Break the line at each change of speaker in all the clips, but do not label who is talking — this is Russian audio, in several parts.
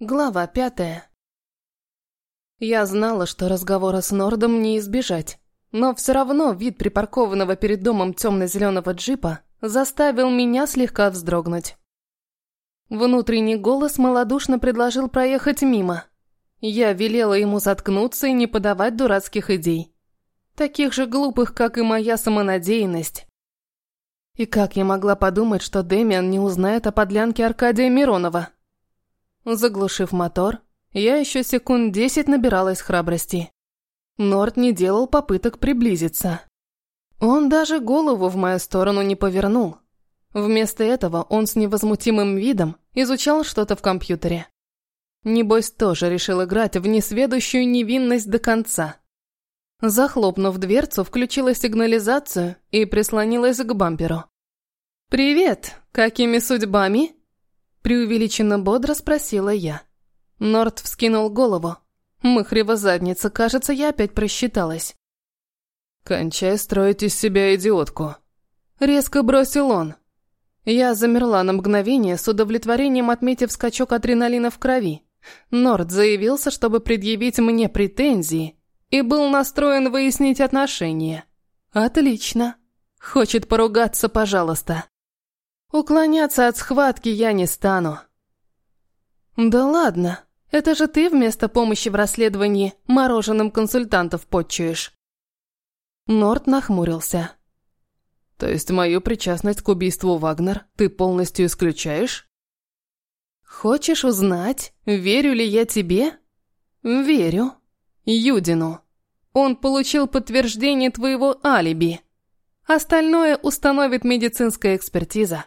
Глава пятая. Я знала, что разговора с Нордом не избежать, но все равно вид припаркованного перед домом темно-зеленого джипа заставил меня слегка вздрогнуть. Внутренний голос малодушно предложил проехать мимо. Я велела ему заткнуться и не подавать дурацких идей. Таких же глупых, как и моя самонадеянность. И как я могла подумать, что Дэмиан не узнает о подлянке Аркадия Миронова? Заглушив мотор, я еще секунд десять набиралась храбрости. Норт не делал попыток приблизиться. Он даже голову в мою сторону не повернул. Вместо этого он с невозмутимым видом изучал что-то в компьютере. Небось, тоже решил играть в несведущую невинность до конца. Захлопнув дверцу, включила сигнализацию и прислонилась к бамперу. «Привет! Какими судьбами?» Преувеличенно бодро спросила я. Норт вскинул голову. Мыхрева задница, кажется, я опять просчиталась.
«Кончай строить из себя идиотку», —
резко бросил он. Я замерла на мгновение, с удовлетворением отметив скачок адреналина в крови. Норт заявился, чтобы предъявить мне претензии, и был настроен выяснить отношения. Отлично. Хочет поругаться, пожалуйста. Уклоняться от схватки я не стану. Да ладно, это же ты вместо помощи в расследовании мороженым консультантов подчуешь. Норт нахмурился.
То есть мою причастность к убийству Вагнер ты полностью исключаешь?
Хочешь узнать, верю ли я тебе? Верю. Юдину. Он получил подтверждение твоего алиби. Остальное установит медицинская экспертиза.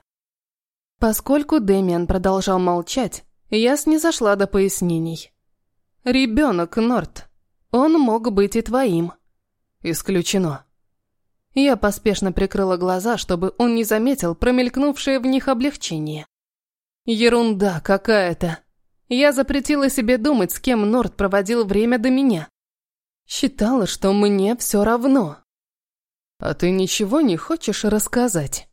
Поскольку Дэмиан продолжал молчать, я снизошла до пояснений. «Ребенок, Норт. Он мог быть и твоим».
«Исключено».
Я поспешно прикрыла глаза, чтобы он не заметил промелькнувшее в них облегчение. Ерунда какая-то. Я запретила себе думать, с кем Норт проводил время до меня. Считала, что мне все равно.
«А ты ничего не хочешь рассказать?»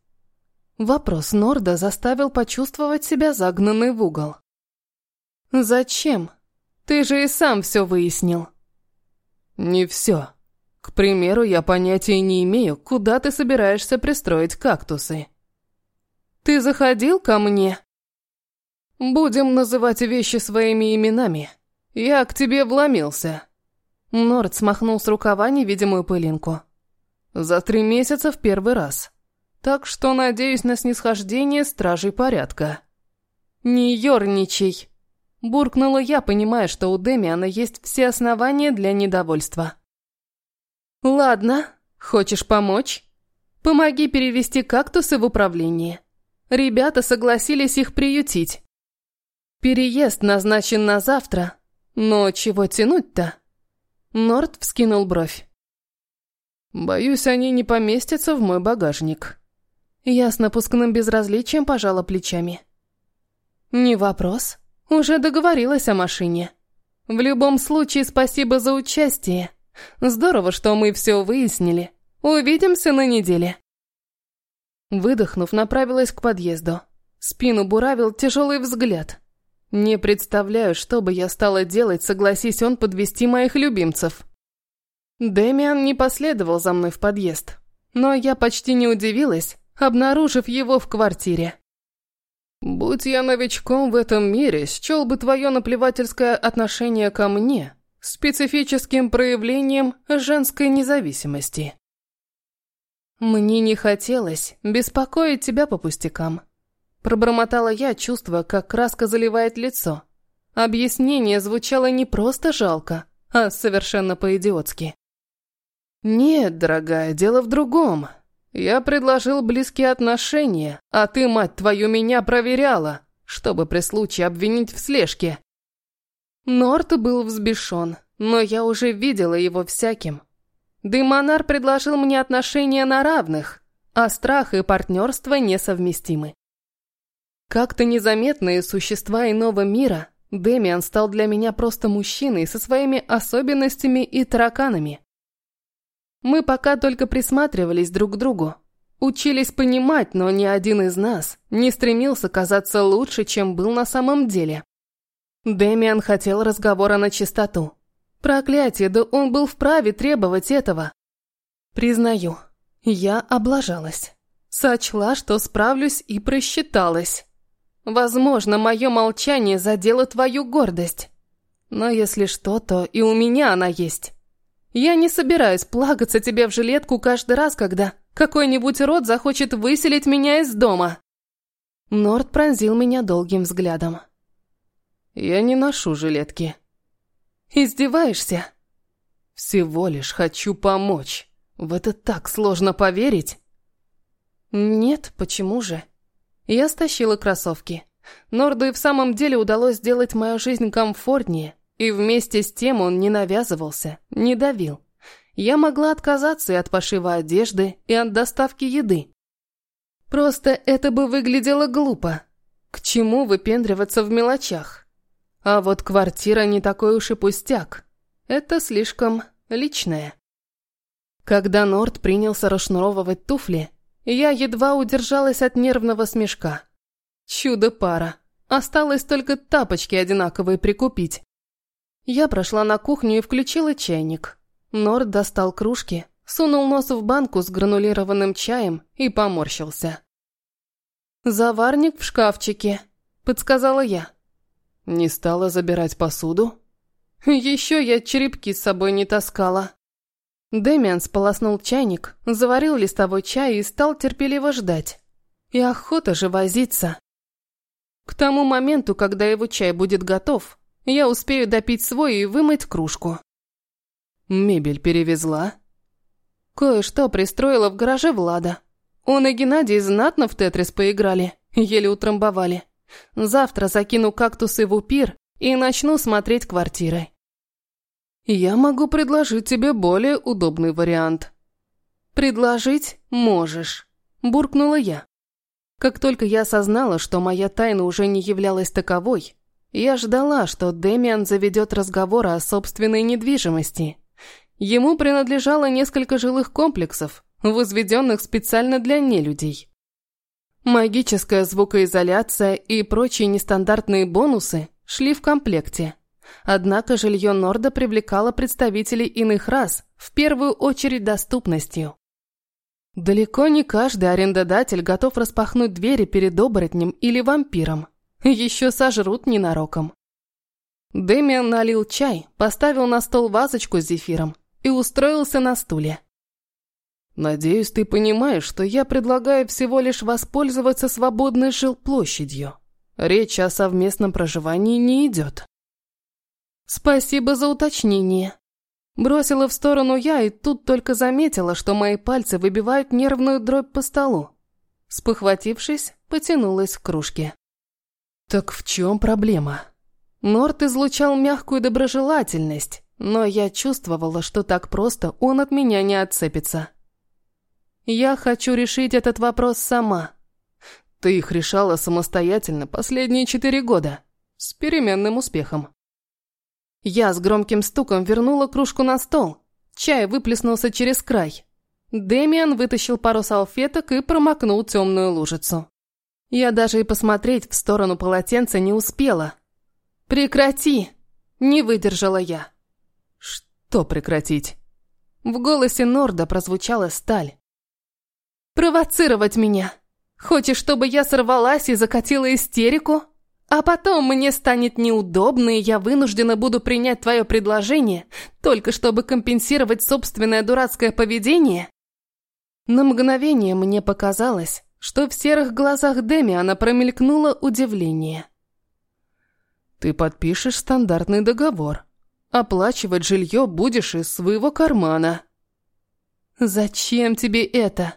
Вопрос Норда заставил почувствовать себя загнанной в угол. «Зачем? Ты же и сам все выяснил».
«Не все. К примеру, я понятия не имею, куда ты собираешься пристроить кактусы».
«Ты заходил ко мне?» «Будем называть вещи своими именами. Я к тебе вломился». Норд смахнул с рукава невидимую пылинку. «За три месяца в первый раз». Так что надеюсь на снисхождение стражей порядка. «Не ерничай!» Буркнула я, понимая, что у Демиана есть все основания для недовольства. «Ладно, хочешь помочь? Помоги перевести кактусы в управление. Ребята согласились их приютить. Переезд назначен на завтра, но чего тянуть-то?» Норд вскинул бровь.
«Боюсь, они не поместятся в мой багажник».
Я с напускным безразличием пожала плечами. «Не вопрос. Уже договорилась о машине. В любом случае, спасибо за участие. Здорово, что мы все выяснили. Увидимся на неделе». Выдохнув, направилась к подъезду. Спину буравил тяжелый взгляд. Не представляю, что бы я стала делать, согласись он подвести моих любимцев. Дэмиан не последовал за мной в подъезд. Но я почти не удивилась, обнаружив его в квартире. «Будь я новичком в этом мире, счел бы твое наплевательское отношение ко мне специфическим проявлением женской независимости». «Мне не хотелось беспокоить тебя по пустякам», пробормотала я, чувствуя, как краска заливает лицо. Объяснение звучало не просто жалко, а совершенно по-идиотски. «Нет, дорогая, дело в другом. Я предложил близкие отношения, а ты, мать твою, меня проверяла, чтобы при случае обвинить в слежке. Норт был взбешен, но я уже видела его всяким. Демонар предложил мне отношения на равных, а страх и партнерство несовместимы. Как-то незаметные существа иного мира, Демиан стал для меня просто мужчиной со своими особенностями и тараканами. Мы пока только присматривались друг к другу. Учились понимать, но ни один из нас не стремился казаться лучше, чем был на самом деле. Дэмиан хотел разговора на чистоту. Проклятие, да он был вправе требовать этого. Признаю, я облажалась. Сочла, что справлюсь и просчиталась. Возможно, мое молчание задело твою гордость. Но если что, то и у меня она есть. Я не собираюсь плакаться тебе в жилетку каждый раз, когда какой-нибудь род захочет выселить меня из дома. Норд пронзил меня долгим взглядом.
Я не ношу жилетки.
Издеваешься?
Всего лишь хочу помочь. В это так сложно поверить.
Нет, почему же? Я стащила кроссовки. Норду и в самом деле удалось сделать мою жизнь комфортнее, и вместе с тем он не навязывался, не давил. Я могла отказаться и от пошива одежды, и от доставки еды. Просто это бы выглядело глупо. К чему выпендриваться в мелочах? А вот квартира не такой уж и пустяк. Это слишком личное. Когда Норд принялся расшнуровывать туфли, я едва удержалась от нервного смешка. Чудо-пара. Осталось только тапочки одинаковые прикупить. Я прошла на кухню и включила чайник. Норд достал кружки, сунул нос в банку с гранулированным чаем и поморщился. «Заварник в шкафчике», — подсказала я.
«Не стала забирать посуду?»
«Еще я черепки с собой не таскала». Дэмиан сполоснул чайник, заварил листовой чай и стал терпеливо ждать. И охота же возиться. К тому моменту, когда его чай будет готов, я успею допить свой и вымыть кружку.
Мебель перевезла?
Кое-что пристроила в гараже Влада. Он и Геннадий знатно в Тетрис поиграли, еле утрамбовали. Завтра закину кактусы в упир и начну смотреть квартиры.
Я могу предложить тебе более удобный вариант.
Предложить можешь, буркнула я. Как только я осознала, что моя тайна уже не являлась таковой, я ждала, что Демиан заведет разговор о собственной недвижимости. Ему принадлежало несколько жилых комплексов, возведенных специально для нелюдей. Магическая звукоизоляция и прочие нестандартные бонусы шли в комплекте. Однако жилье Норда привлекало представителей иных рас, в первую очередь доступностью. Далеко не каждый арендодатель готов распахнуть двери перед оборотнем или вампиром. Еще сожрут ненароком. Дэмиан налил чай, поставил на стол вазочку с зефиром и устроился на стуле.
«Надеюсь, ты понимаешь, что я предлагаю всего лишь воспользоваться свободной жилплощадью. Речь о совместном проживании не идет».
«Спасибо за уточнение». Бросила в сторону я и тут только заметила, что мои пальцы выбивают нервную дробь по столу. Спохватившись, потянулась к кружке.
«Так в чем проблема?»
Норт излучал мягкую доброжелательность, но я чувствовала, что так просто он от меня не отцепится. «Я хочу решить этот вопрос сама».
«Ты их решала самостоятельно последние четыре года, с переменным успехом».
Я с громким стуком вернула кружку на стол. Чай выплеснулся через край. Дэмиан вытащил пару салфеток и промокнул темную лужицу. Я даже и посмотреть в сторону полотенца не успела. «Прекрати!» – не выдержала я.
«Что прекратить?»
В голосе Норда прозвучала сталь. «Провоцировать меня! Хочешь, чтобы я сорвалась и закатила истерику?» А потом мне станет неудобно, и я вынуждена буду принять твое предложение, только чтобы компенсировать собственное дурацкое поведение? На мгновение мне показалось, что в серых глазах Демиана промелькнуло удивление.
«Ты подпишешь стандартный договор. Оплачивать жилье будешь из своего кармана».
«Зачем тебе это?»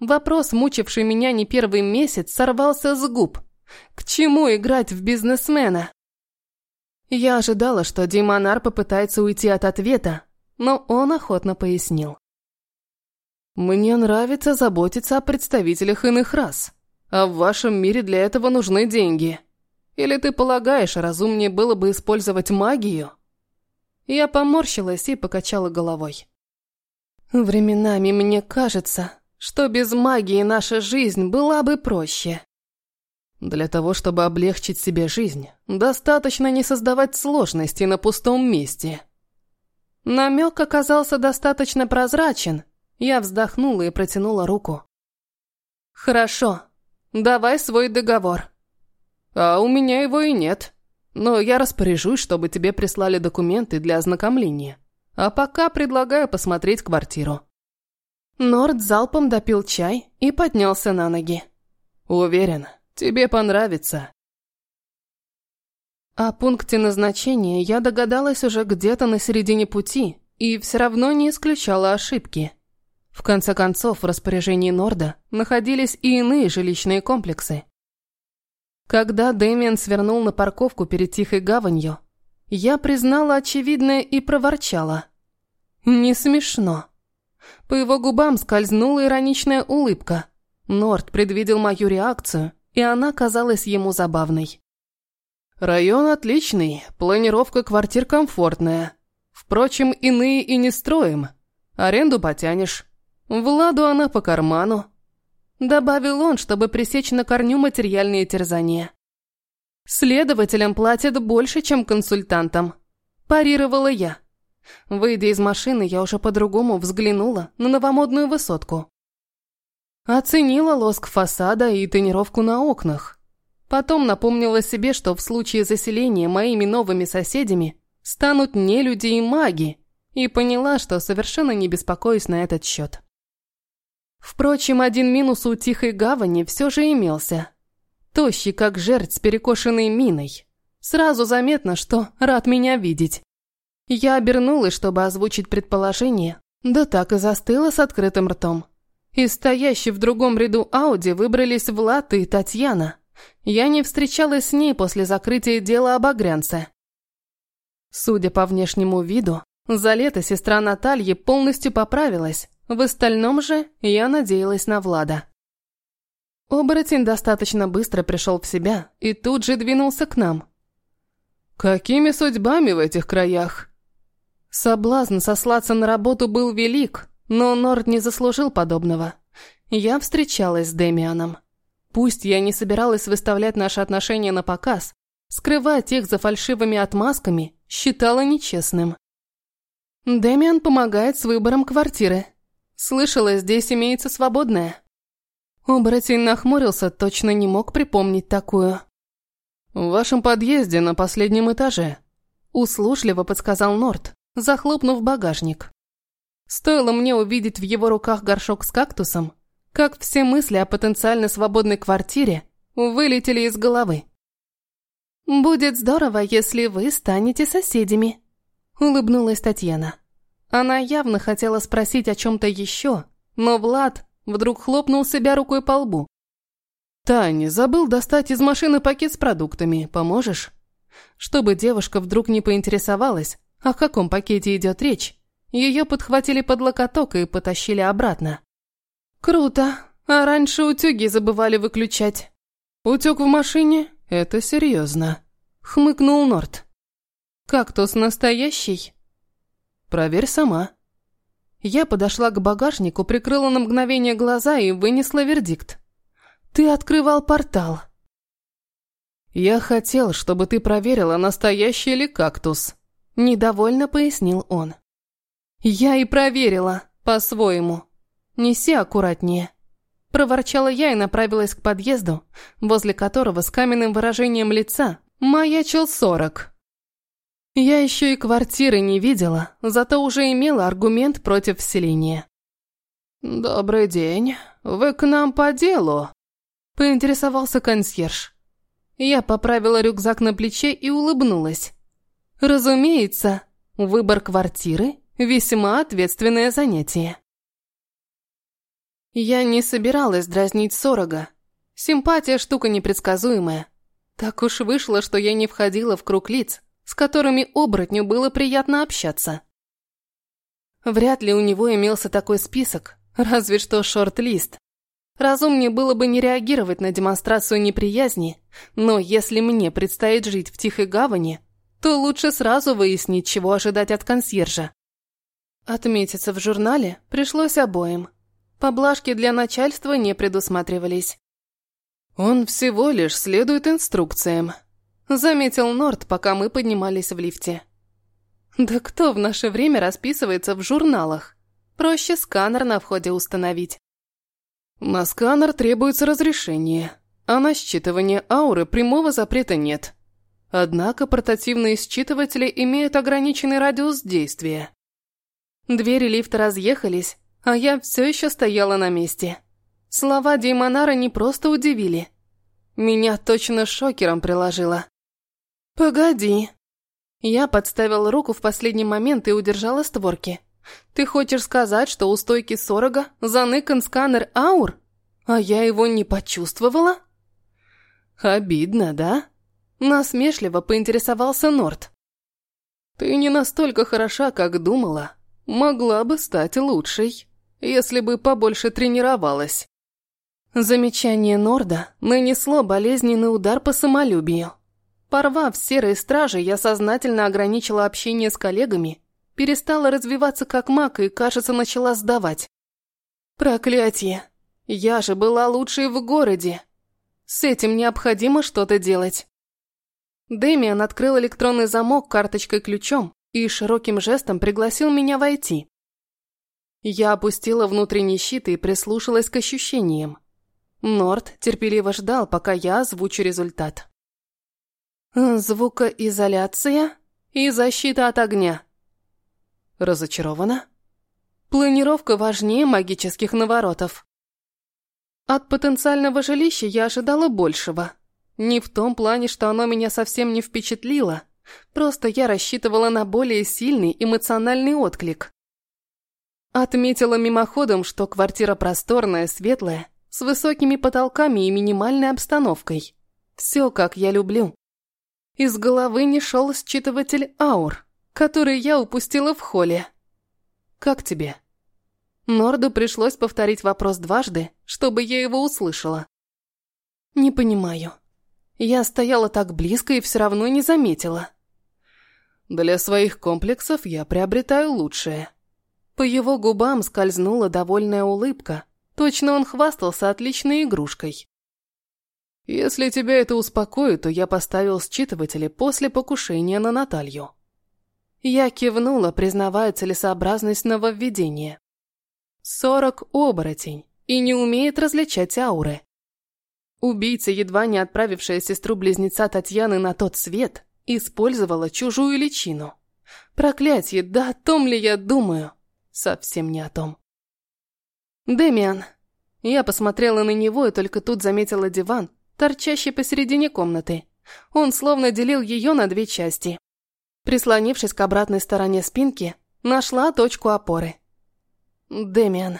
Вопрос, мучивший меня не первый месяц, сорвался с губ – к чему играть в бизнесмена? Я ожидала, что Димонар попытается уйти от ответа, но он охотно пояснил.
«Мне нравится заботиться о представителях иных рас, а в вашем мире для этого нужны деньги. Или ты полагаешь, разумнее было бы использовать магию?»
Я поморщилась и покачала головой. «Временами мне кажется, что без магии наша жизнь была бы проще».
Для того, чтобы облегчить себе жизнь, достаточно не создавать сложностей на пустом месте.
Намек оказался достаточно прозрачен. Я вздохнула и протянула руку. «Хорошо, давай свой договор».
«А у меня его и нет. Но я распоряжусь, чтобы тебе прислали документы для ознакомления. А пока предлагаю посмотреть квартиру».
Норд залпом допил чай и поднялся на ноги.
«Уверен, тебе понравится».
О пункте назначения я догадалась уже где-то на середине пути и все равно не исключала ошибки. В конце концов, в распоряжении Норда находились и иные жилищные комплексы. Когда Дэмиан свернул на парковку перед Тихой гаванью, я признала очевидное и проворчала. «Не смешно». По его губам скользнула ироничная улыбка. Норд предвидел мою реакцию, и она казалась ему забавной.
«Район отличный, планировка квартир комфортная. Впрочем, иные и не строим. Аренду потянешь. Владу она по карману».
Добавил он, чтобы пресечь на корню материальные терзания. «Следователям платят больше, чем консультантам», – парировала я. Выйдя из машины, я уже по-другому взглянула на новомодную высотку. Оценила лоск фасада и тонировку на окнах. Потом напомнила себе, что в случае заселения моими новыми соседями станут не люди и маги, и поняла, что совершенно не беспокоюсь на этот счет. Впрочем, один минус у Тихой Гавани все же имелся. Тощий, как жерть с перекошенной миной. Сразу заметно, что рад меня видеть. Я обернулась, чтобы озвучить предположение, да так и застыла с открытым ртом. Из стоящей в другом ряду Ауди выбрались Влад и Татьяна. Я не встречалась с ней после закрытия дела об Огрянце. Судя по внешнему виду, за лето сестра Натальи полностью поправилась, в остальном же я надеялась на Влада. Оборотень достаточно быстро пришел в себя и тут же двинулся к нам.
«Какими судьбами в этих краях?»
Соблазн сослаться на работу был велик, но Норд не заслужил подобного. Я встречалась с Демианом. Пусть я не собиралась выставлять наши отношения на показ, скрывать их за фальшивыми отмазками считала нечестным. Демиан помогает с выбором квартиры. Слышала, здесь имеется свободная. Оборотень нахмурился, точно не мог припомнить такую.
«В вашем подъезде на последнем этаже», –
услужливо подсказал Норд захлопнув багажник. Стоило мне увидеть в его руках горшок с кактусом, как все мысли о потенциально свободной квартире вылетели из головы. «Будет здорово, если вы станете соседями», — улыбнулась Татьяна. Она явно хотела спросить о чем-то еще, но Влад вдруг хлопнул себя рукой по лбу.
«Таня, забыл достать из машины пакет с продуктами. Поможешь?»
Чтобы девушка вдруг не поинтересовалась, о каком пакете идет речь? Ее подхватили под локоток и потащили обратно. Круто. А раньше утюги забывали выключать.
Утюг в машине? Это серьезно.
Хмыкнул Норт. Кактус настоящий?
Проверь сама.
Я подошла к багажнику, прикрыла на мгновение глаза и вынесла вердикт. Ты открывал портал.
Я хотел, чтобы ты проверила, настоящий ли кактус.
Недовольно пояснил он. «Я и проверила, по-своему. Неси аккуратнее». Проворчала я и направилась к подъезду, возле которого с каменным выражением лица маячил сорок. Я еще и квартиры не видела, зато уже имела аргумент против вселения.
«Добрый день. Вы к нам по делу?»
Поинтересовался консьерж. Я поправила рюкзак на плече и улыбнулась. Разумеется, выбор квартиры – весьма ответственное занятие. Я не собиралась дразнить Сорога. Симпатия – штука непредсказуемая. Так уж вышло, что я не входила в круг лиц, с которыми оборотню было приятно общаться. Вряд ли у него имелся такой список, разве что шорт-лист. Разумнее было бы не реагировать на демонстрацию неприязни, но если мне предстоит жить в Тихой Гавани – то лучше сразу выяснить, чего ожидать от консьержа. Отметиться в журнале пришлось обоим. Поблажки для начальства не предусматривались.
«Он всего лишь следует инструкциям», — заметил Норд, пока мы поднимались в лифте.
«Да кто в наше время расписывается в журналах? Проще сканер на входе установить».
«На сканер требуется разрешение, а на считывание ауры прямого запрета нет. Однако портативные считыватели имеют ограниченный радиус действия».
Двери лифта разъехались, а я все еще стояла на месте. Слова Деймонара не просто удивили. Меня точно шокером приложило. «Погоди». Я подставила руку в последний момент и удержала створки. «Ты хочешь сказать, что у стойки Сорога заныкан сканер аур? А я его не почувствовала?»
«Обидно, да?»
Насмешливо поинтересовался Норт.
«Ты не настолько хороша, как думала. Могла бы стать лучшей, если бы побольше тренировалась».
Замечание Норда нанесло болезненный удар по самолюбию. Порвав серые стражи, я сознательно ограничила общение с коллегами, перестала развиваться как маг и, кажется, начала сдавать. Проклятие! Я же была лучшей в городе. С этим необходимо что-то делать. Дэмиан открыл электронный замок карточкой-ключом и широким жестом пригласил меня войти. Я опустила внутренний щит и прислушалась к ощущениям. Норд терпеливо ждал, пока я озвучу результат. Звукоизоляция и защита от огня. Разочарована? Планировка важнее магических наворотов. От потенциального жилища я ожидала большего. Не в том плане, что оно меня совсем не впечатлило. Просто я рассчитывала на более сильный эмоциональный отклик. Отметила мимоходом, что квартира просторная, светлая, с высокими потолками и минимальной обстановкой. Все, как я люблю. Из головы не шел считыватель аур, который я упустила в холле. «Как тебе?» Норду пришлось повторить вопрос дважды, чтобы я его услышала. «Не понимаю. Я стояла так близко и все равно не заметила».
«Для своих комплексов я приобретаю лучшее».
По его губам скользнула довольная улыбка, Точно он хвастался отличной игрушкой.
Если тебя это успокоит, то я поставил считыватели после покушения на Наталью.
Я кивнула, признавая целесообразность нововведения. Сорок оборотень и не умеет различать ауры. Убийца, едва не отправившая сестру-близнеца Татьяны на тот свет, использовала чужую личину. Проклятье, да о том ли я думаю? Совсем не о том. «Дэмиан». Я посмотрела на него и только тут заметила диван, торчащий посередине комнаты. Он словно делил ее на две части. Прислонившись к обратной стороне спинки, нашла точку опоры. «Дэмиан».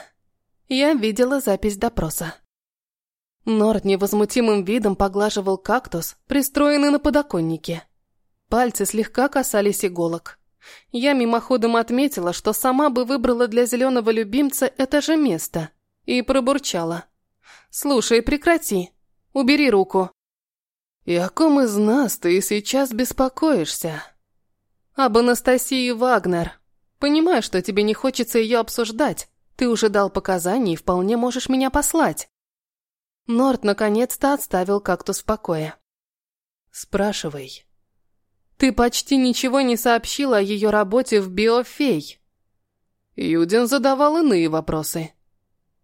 Я видела запись допроса. Норд невозмутимым видом поглаживал кактус, пристроенный на подоконнике. Пальцы слегка касались иголок. Я мимоходом отметила, что сама бы выбрала для зеленого любимца это же место. И пробурчала. «Слушай, прекрати. Убери руку».
«И о ком из нас ты сейчас беспокоишься?»
«Об Анастасии Вагнер. Понимаю, что тебе не хочется ее обсуждать. Ты уже дал показания и вполне можешь меня послать». Норт наконец-то отставил кактус в покое.
«Спрашивай».
Ты почти ничего не сообщила о ее работе в Биофей.
Юдин задавал иные вопросы.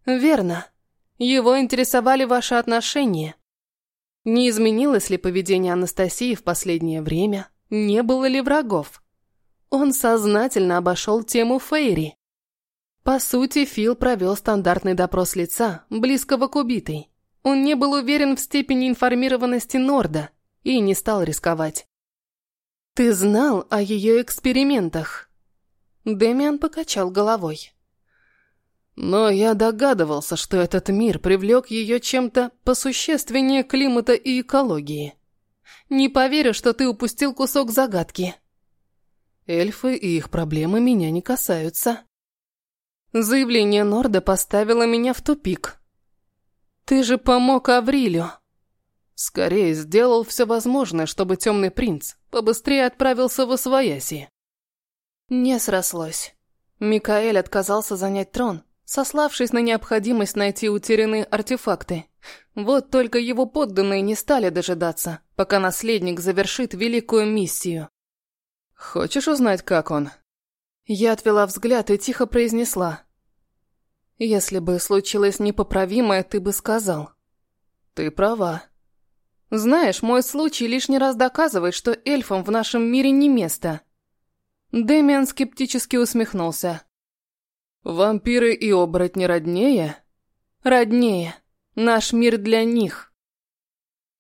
Верно. Его интересовали ваши отношения. Не изменилось ли поведение Анастасии в последнее время? Не было ли врагов? Он сознательно обошел тему Фейри. По сути, Фил провел стандартный допрос лица, близкого к убитой. Он не был уверен в степени информированности Норда и не стал рисковать. «Ты знал о ее экспериментах?» Дэмиан покачал головой.
«Но я догадывался, что этот мир привлек ее чем-то посущественнее климата и экологии.
Не поверю, что ты упустил кусок загадки».
«Эльфы и их проблемы меня не касаются».
Заявление Норда поставило меня в тупик. «Ты же помог Аврилю».
Скорее сделал все возможное, чтобы темный принц побыстрее отправился в Освояси.
Не срослось. Микаэль отказался занять трон, сославшись на необходимость найти утерянные артефакты. Вот только его подданные не стали дожидаться, пока наследник завершит великую миссию.
«Хочешь узнать, как он?»
Я отвела взгляд и тихо произнесла. «Если бы случилось непоправимое, ты бы сказал».
«Ты права».
«Знаешь, мой случай лишний раз доказывает, что эльфам в нашем мире не место». Дэмиан скептически усмехнулся.
«Вампиры и оборотни роднее?»
«Роднее. Наш мир для них».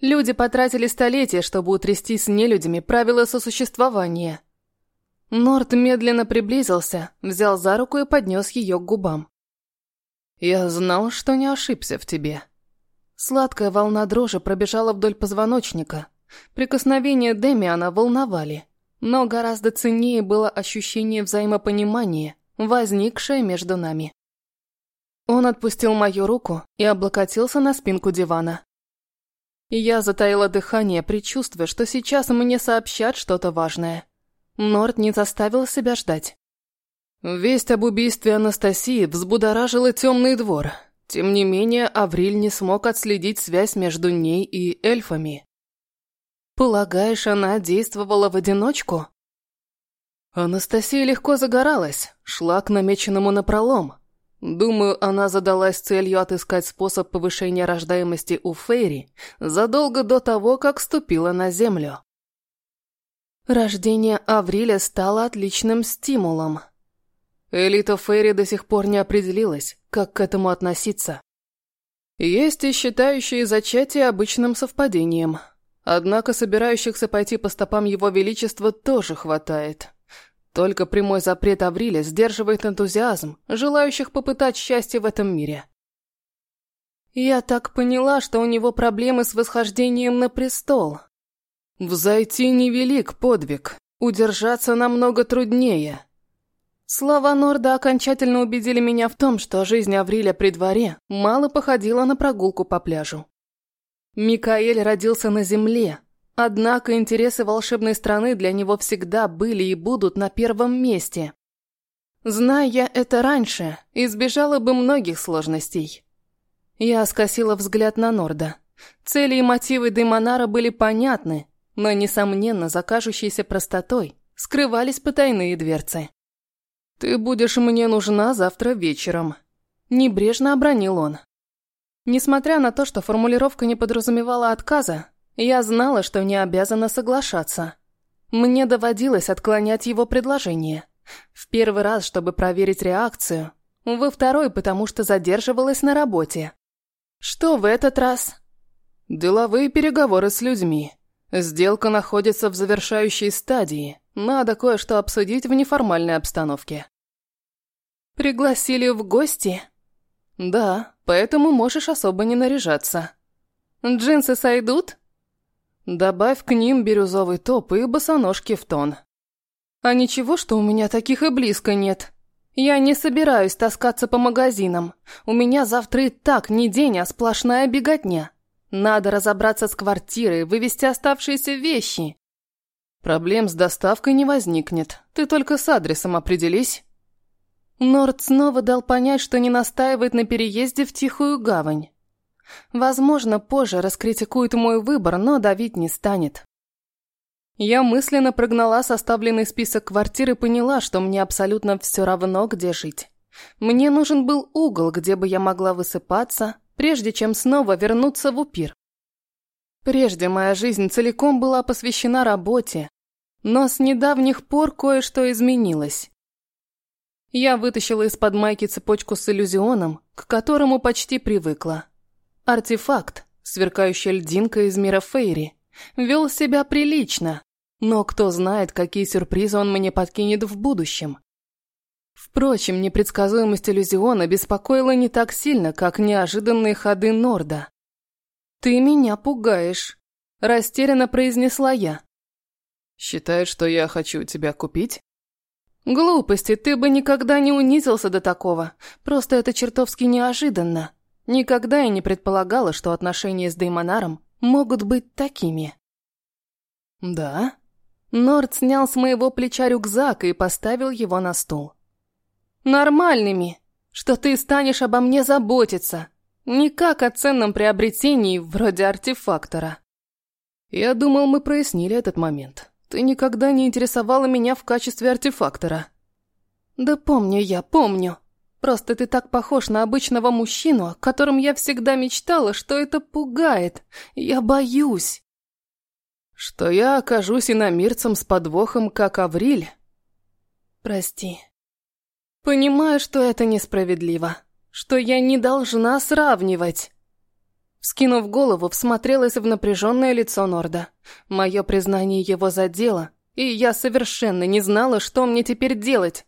Люди потратили столетия, чтобы утрясти с нелюдями правила сосуществования. Норт медленно приблизился, взял за руку и поднес ее к губам.
«Я знал, что не ошибся в тебе».
Сладкая волна дрожи пробежала вдоль позвоночника. Прикосновения Демиана волновали. Но гораздо ценнее было ощущение взаимопонимания, возникшее между нами. Он отпустил мою руку и облокотился на спинку дивана. Я затаила дыхание, предчувствуя, что сейчас мне сообщат что-то важное. Норт не заставил себя ждать.
Весть об убийстве Анастасии взбудоражила темный двор. Тем не менее, Авриль не смог отследить связь между ней и эльфами.
Полагаешь, она действовала в одиночку?
Анастасия легко загоралась, шла к намеченному напролом. Думаю, она задалась целью отыскать способ повышения рождаемости у Фейри задолго до того, как ступила на землю.
Рождение Авриля стало отличным стимулом.
Элита Фейри до сих пор не определилась, как к этому относиться. Есть и считающие зачатие обычным совпадением. Однако собирающихся пойти по стопам Его Величества тоже хватает. Только прямой запрет Авриля сдерживает энтузиазм, желающих попытать счастье в этом мире.
Я так поняла, что у него проблемы с восхождением на престол.
Взойти невелик подвиг, удержаться намного труднее.
Слова Норда окончательно убедили меня в том, что жизнь Авриля при дворе мало походила на прогулку по пляжу. Микаэль родился на земле, однако интересы волшебной страны для него всегда были и будут на первом месте. Зная это раньше, избежала бы многих сложностей. Я скосила взгляд на Норда. Цели и мотивы Демонара были понятны, но, несомненно, за кажущейся простотой скрывались потайные дверцы.
«Ты будешь мне нужна завтра вечером», —
небрежно обронил он. Несмотря на то, что формулировка не подразумевала отказа, я знала, что не обязана соглашаться. Мне доводилось отклонять его предложение. В первый раз, чтобы проверить реакцию, во второй, потому что задерживалась на работе. Что в этот раз?
Деловые переговоры с людьми. Сделка находится в завершающей стадии. Надо кое-что обсудить в неформальной обстановке.
Пригласили в гости?
Да, поэтому можешь особо не наряжаться.
Джинсы сойдут?
Добавь к ним бирюзовый топ и босоножки в тон.
А ничего, что у меня таких и близко нет. Я не собираюсь таскаться по магазинам. У меня завтра и так не день, а сплошная беготня. Надо разобраться с квартирой, вывести оставшиеся вещи.
Проблем с доставкой не возникнет. Ты только с адресом определись.
Норд снова дал понять, что не настаивает на переезде в Тихую Гавань. Возможно, позже раскритикует мой выбор, но давить не станет. Я мысленно прогнала составленный список квартир и поняла, что мне абсолютно все равно, где жить. Мне нужен был угол, где бы я могла высыпаться, прежде чем снова вернуться в Упир. Прежде моя жизнь целиком была посвящена работе, но с недавних пор кое-что изменилось. Я вытащила из-под майки цепочку с иллюзионом, к которому почти привыкла. Артефакт, сверкающая льдинка из мира Фейри, вел себя прилично, но кто знает, какие сюрпризы он мне подкинет в будущем. Впрочем, непредсказуемость иллюзиона беспокоила не так сильно, как неожиданные ходы Норда. «Ты меня пугаешь», – растерянно произнесла я.
«Считаешь, что я хочу тебя купить?»
«Глупости, ты бы никогда не унизился до такого. Просто это чертовски неожиданно. Никогда я не предполагала, что отношения с Деймонаром могут быть такими».
«Да?»
Норд снял с моего плеча рюкзак и поставил его на стол. Нормальными, что ты станешь обо мне заботиться. Не как о ценном приобретении вроде артефактора.
Я думал, мы прояснили этот момент. Ты никогда не интересовала меня в качестве артефактора.
Да помню я, помню. Просто ты так похож на обычного мужчину, о котором я всегда мечтала, что это пугает. Я боюсь.
Что я окажусь иномирцем с подвохом, как Авриль?
Прости. Понимаю, что это несправедливо что я не должна сравнивать. Скинув голову, всмотрелась в напряженное лицо Норда. Мое признание его задело, и я совершенно не знала, что мне теперь делать.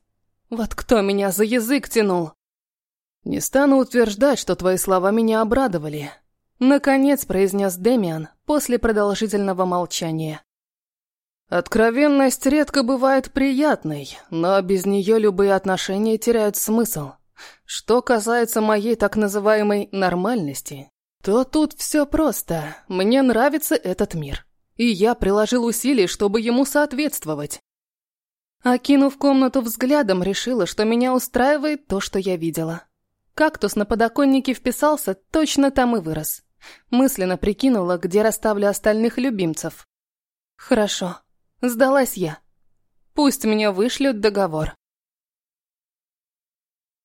Вот кто меня за язык тянул?
«Не стану утверждать, что твои слова меня обрадовали»,
Наконец произнес Демиан после продолжительного молчания.
Откровенность редко бывает приятной, но без нее любые отношения теряют смысл. Что касается моей так называемой нормальности, то тут все просто. Мне нравится этот мир. И я приложил усилий, чтобы ему соответствовать.
Окинув комнату взглядом, решила, что меня устраивает то, что я видела. Кактус на подоконнике вписался, точно там и вырос. Мысленно прикинула, где расставлю остальных любимцев. Хорошо. Сдалась я. Пусть мне вышлют договор.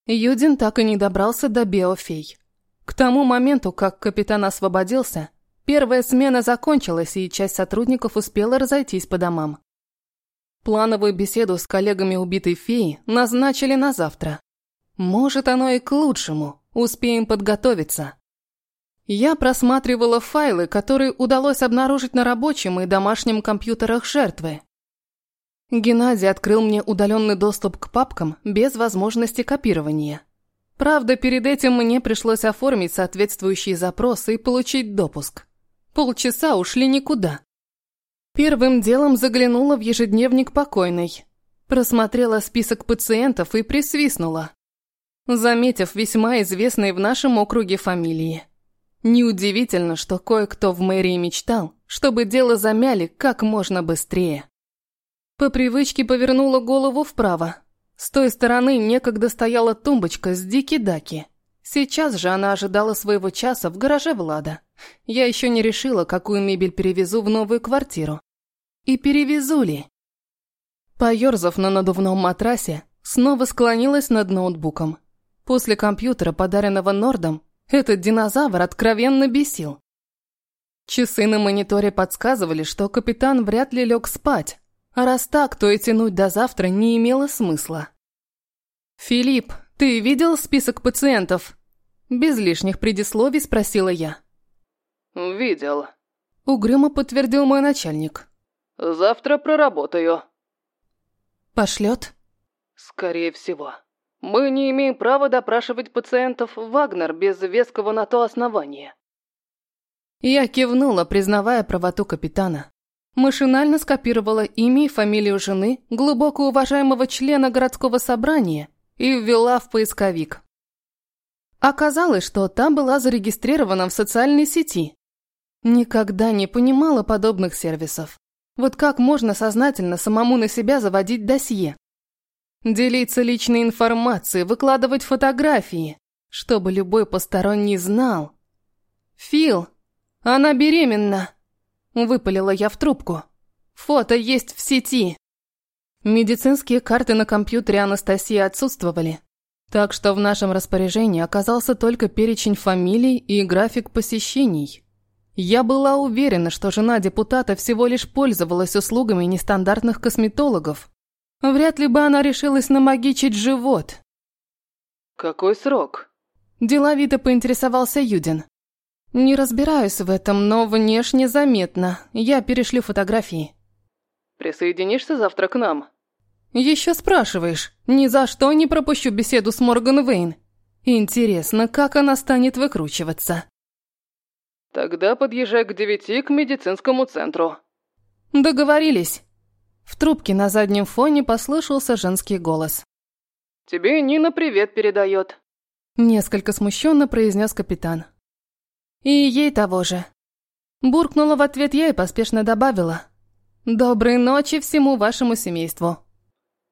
Юдин так и не добрался до биофей. К тому моменту, как капитан освободился, первая смена закончилась, и часть сотрудников успела разойтись по домам. Плановую беседу с коллегами убитой феи назначили на завтра. Может, оно и к лучшему, успеем подготовиться. Я просматривала файлы, которые удалось обнаружить на рабочем и домашнем компьютерах жертвы. Геннадий открыл мне удаленный доступ к папкам без возможности копирования. Правда, перед этим мне пришлось оформить соответствующие запросы и получить допуск. Полчаса ушли никуда. Первым делом заглянула в ежедневник покойной. Просмотрела список пациентов и присвистнула, заметив весьма известные в нашем округе фамилии. Неудивительно, что кое-кто в мэрии мечтал, чтобы дело замяли как можно быстрее. По привычке повернула голову вправо. С той стороны некогда стояла тумбочка с дики-даки. Сейчас же она ожидала своего часа в гараже Влада. Я еще не решила, какую мебель перевезу в новую квартиру. И перевезу ли? Поерзав на надувном матрасе, снова склонилась над ноутбуком. После компьютера, подаренного Нордом, этот динозавр откровенно бесил. Часы на мониторе подсказывали, что капитан вряд ли лег спать, а раз так, то и тянуть до завтра не имело смысла. «Филипп, ты видел список пациентов?» Без лишних предисловий спросила я.
«Видел», —
угрюмо подтвердил мой начальник.
«Завтра проработаю».
«Пошлет?»
«Скорее всего. Мы не имеем права допрашивать пациентов Вагнер без веского на то основания».
Я кивнула, признавая правоту капитана. Машинально скопировала имя и фамилию жены глубоко уважаемого члена городского собрания и ввела в поисковик. Оказалось, что там была зарегистрирована в социальной сети. Никогда не понимала подобных сервисов. Вот как можно сознательно самому на себя заводить досье? Делиться личной информацией, выкладывать фотографии, чтобы любой посторонний знал. «Фил, она беременна!» Выпалила я в трубку. Фото есть в сети. Медицинские карты на компьютере Анастасии отсутствовали. Так что в нашем распоряжении оказался только перечень фамилий и график посещений. Я была уверена, что жена депутата всего лишь пользовалась услугами нестандартных косметологов. Вряд ли бы она решилась намагичить живот.
«Какой срок?»
Деловито поинтересовался Юдин. Не разбираюсь в этом, но внешне заметно. Я перешлю фотографии.
Присоединишься завтра к нам?
Еще спрашиваешь. Ни за что не пропущу беседу с Морган Вейн. Интересно, как она станет выкручиваться.
Тогда подъезжай к девяти к медицинскому центру.
Договорились. В трубке на заднем фоне послышался женский голос.
Тебе Нина привет передает.
Несколько смущенно произнес капитан. И ей того же. Буркнула в ответ я и поспешно добавила. «Доброй ночи всему вашему семейству».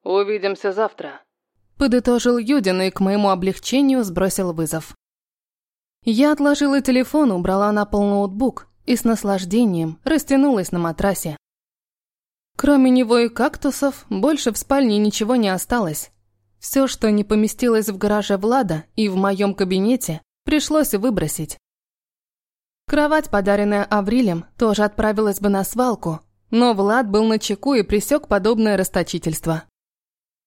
«Увидимся завтра», —
подытожил Юдин и к моему облегчению сбросил вызов. Я отложила телефон, убрала на пол ноутбук и с наслаждением растянулась на матрасе. Кроме него и кактусов, больше в спальне ничего не осталось. Все, что не поместилось в гараже Влада и в моем кабинете, пришлось выбросить. Кровать, подаренная Аврилем, тоже отправилась бы на свалку, но Влад был на чеку и пресек подобное расточительство.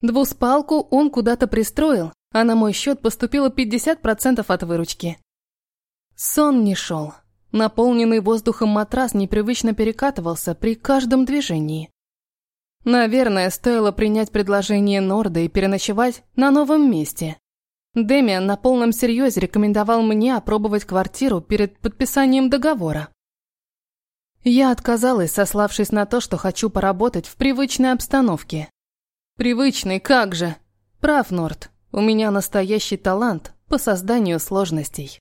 Двуспалку он куда-то пристроил, а на мой счет поступило 50% от выручки. Сон не шел. Наполненный воздухом матрас непривычно перекатывался при каждом движении. Наверное, стоило принять предложение Норда и переночевать на новом месте. Демиан на полном серьезе рекомендовал мне опробовать квартиру перед подписанием договора. Я отказалась, сославшись на то, что хочу поработать в привычной обстановке. Привычный, как же. Прав, Норд. У меня настоящий талант по созданию сложностей.